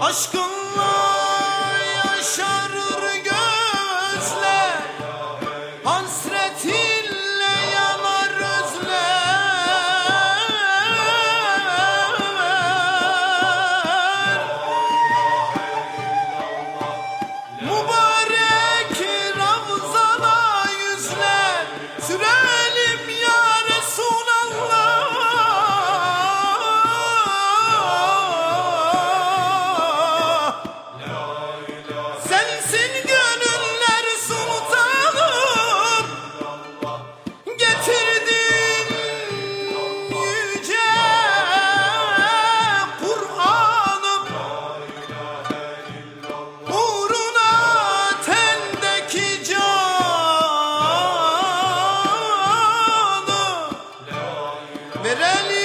Aşkınla yaşarım Veremi